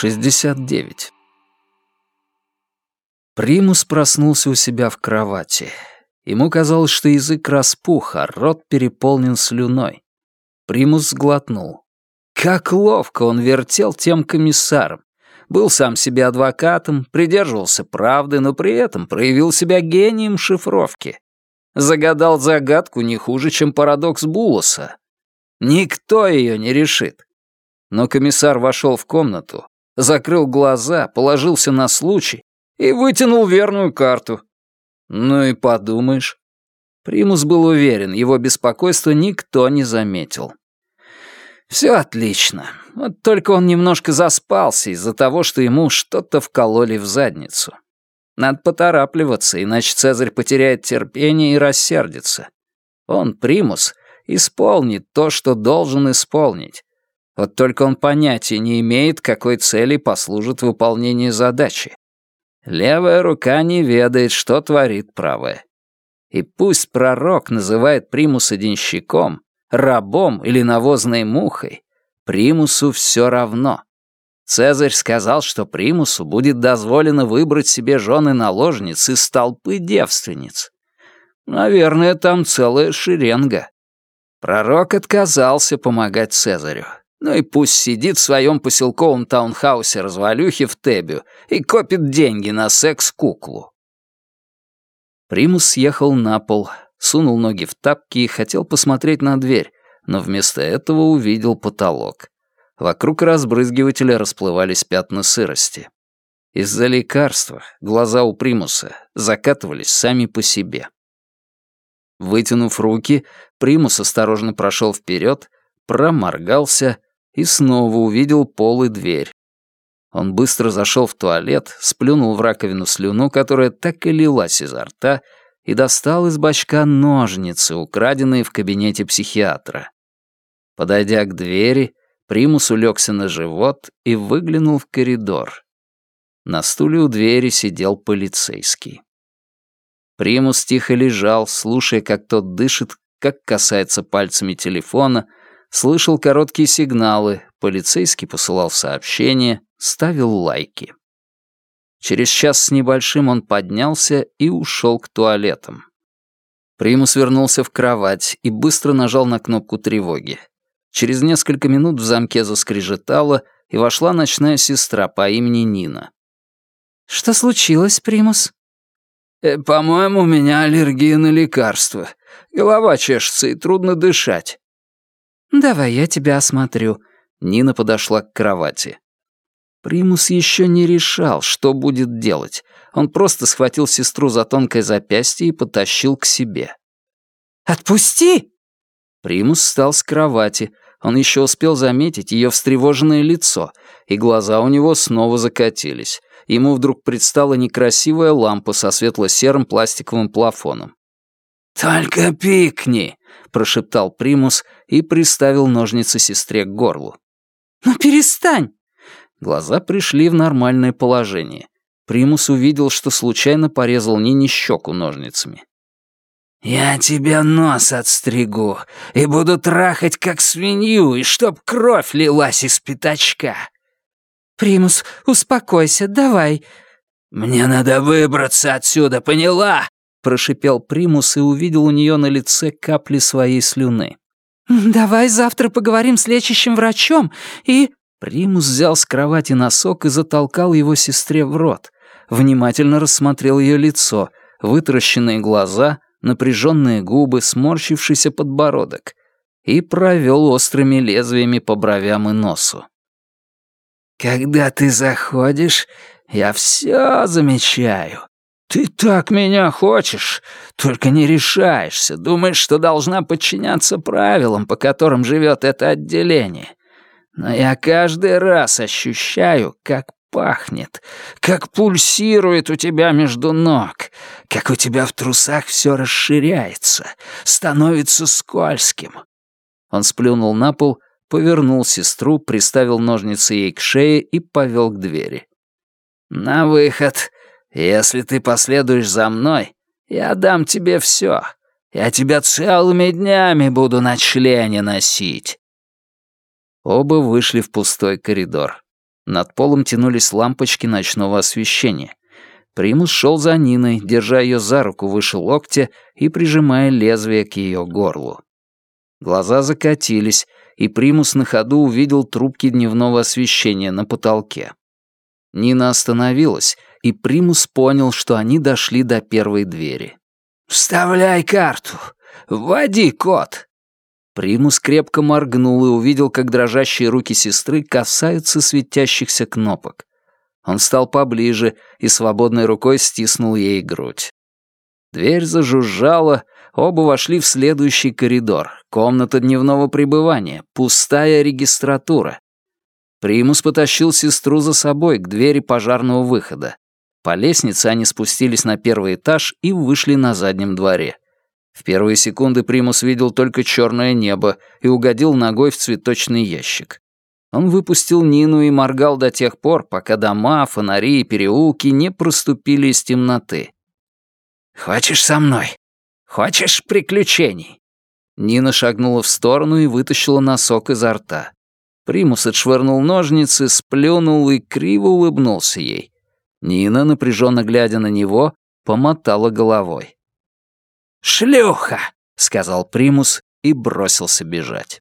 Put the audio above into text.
69. Примус проснулся у себя в кровати. Ему казалось, что язык распух, а рот переполнен слюной. Примус сглотнул. Как ловко он вертел тем комиссаром. Был сам себе адвокатом, придерживался правды, но при этом проявил себя гением шифровки. Загадал загадку не хуже, чем парадокс Булоса. Никто ее не решит. Но комиссар вошел в комнату, закрыл глаза, положился на случай и вытянул верную карту. Ну и подумаешь. Примус был уверен, его беспокойство никто не заметил. Все отлично. Вот только он немножко заспался из-за того, что ему что-то вкололи в задницу. Надо поторапливаться, иначе Цезарь потеряет терпение и рассердится. Он, примус, исполнит то, что должен исполнить. Вот только он понятия не имеет, какой цели послужит выполнение задачи. Левая рука не ведает, что творит правая. И пусть пророк называет примуса денщиком, рабом или навозной мухой, примусу все равно. Цезарь сказал, что примусу будет дозволено выбрать себе жены наложниц из толпы девственниц. Наверное, там целая шеренга. Пророк отказался помогать Цезарю. Ну и пусть сидит в своем поселковом таунхаусе развалюхи в Тебю и копит деньги на секс-куклу. Примус съехал на пол, сунул ноги в тапки и хотел посмотреть на дверь, но вместо этого увидел потолок. Вокруг разбрызгивателя расплывались пятна сырости. Из-за лекарства глаза у Примуса закатывались сами по себе. Вытянув руки, Примус осторожно прошел вперед, проморгался и снова увидел пол и дверь. Он быстро зашел в туалет, сплюнул в раковину слюну, которая так и лилась изо рта, и достал из бачка ножницы, украденные в кабинете психиатра. Подойдя к двери, Примус улегся на живот и выглянул в коридор. На стуле у двери сидел полицейский. Примус тихо лежал, слушая, как тот дышит, как касается пальцами телефона, слышал короткие сигналы, полицейский посылал сообщения, ставил лайки. Через час с небольшим он поднялся и ушел к туалетам. Примус вернулся в кровать и быстро нажал на кнопку тревоги. Через несколько минут в замке заскрежетало, и вошла ночная сестра по имени Нина. «Что случилось, Примус?» э, «По-моему, у меня аллергия на лекарства. Голова чешется и трудно дышать». «Давай я тебя осмотрю». Нина подошла к кровати. Примус еще не решал, что будет делать. Он просто схватил сестру за тонкое запястье и потащил к себе. «Отпусти!» Примус встал с кровати. Он еще успел заметить ее встревоженное лицо, и глаза у него снова закатились. Ему вдруг предстала некрасивая лампа со светло-серым пластиковым плафоном. «Только пикни!» — прошептал Примус и приставил ножницы сестре к горлу. «Ну перестань!» Глаза пришли в нормальное положение. Примус увидел, что случайно порезал Нине щеку ножницами. «Я тебе нос отстригу и буду трахать как свинью, и чтоб кровь лилась из пятачка». «Примус, успокойся, давай». «Мне надо выбраться отсюда, поняла?» Прошипел Примус и увидел у нее на лице капли своей слюны. «Давай завтра поговорим с лечащим врачом и...» Примус взял с кровати носок и затолкал его сестре в рот. Внимательно рассмотрел ее лицо, вытаращенные глаза, напряженные губы, сморщившийся подбородок и провел острыми лезвиями по бровям и носу. «Когда ты заходишь, я все замечаю. Ты так меня хочешь, только не решаешься, думаешь, что должна подчиняться правилам, по которым живет это отделение. Но я каждый раз ощущаю, как пахнет, как пульсирует у тебя между ног, как у тебя в трусах все расширяется, становится скользким». Он сплюнул на пол, повернул сестру, приставил ножницы ей к шее и повел к двери. «На выход. Если ты последуешь за мной, я дам тебе все. Я тебя целыми днями буду на члене носить». Оба вышли в пустой коридор. Над полом тянулись лампочки ночного освещения. Примус шел за Ниной, держа ее за руку выше локтя и прижимая лезвие к ее горлу. Глаза закатились, и Примус на ходу увидел трубки дневного освещения на потолке. Нина остановилась, и Примус понял, что они дошли до первой двери. «Вставляй карту! Вводи код!» Примус крепко моргнул и увидел, как дрожащие руки сестры касаются светящихся кнопок. Он стал поближе и свободной рукой стиснул ей грудь. Дверь зажужжала, оба вошли в следующий коридор. Комната дневного пребывания, пустая регистратура. Примус потащил сестру за собой к двери пожарного выхода. По лестнице они спустились на первый этаж и вышли на заднем дворе. В первые секунды Примус видел только черное небо и угодил ногой в цветочный ящик. Он выпустил Нину и моргал до тех пор, пока дома, фонари и переулки не проступили из темноты. «Хочешь со мной? Хочешь приключений?» Нина шагнула в сторону и вытащила носок изо рта. Примус отшвырнул ножницы, сплюнул и криво улыбнулся ей. Нина, напряженно глядя на него, помотала головой. «Шлюха!» — сказал Примус и бросился бежать.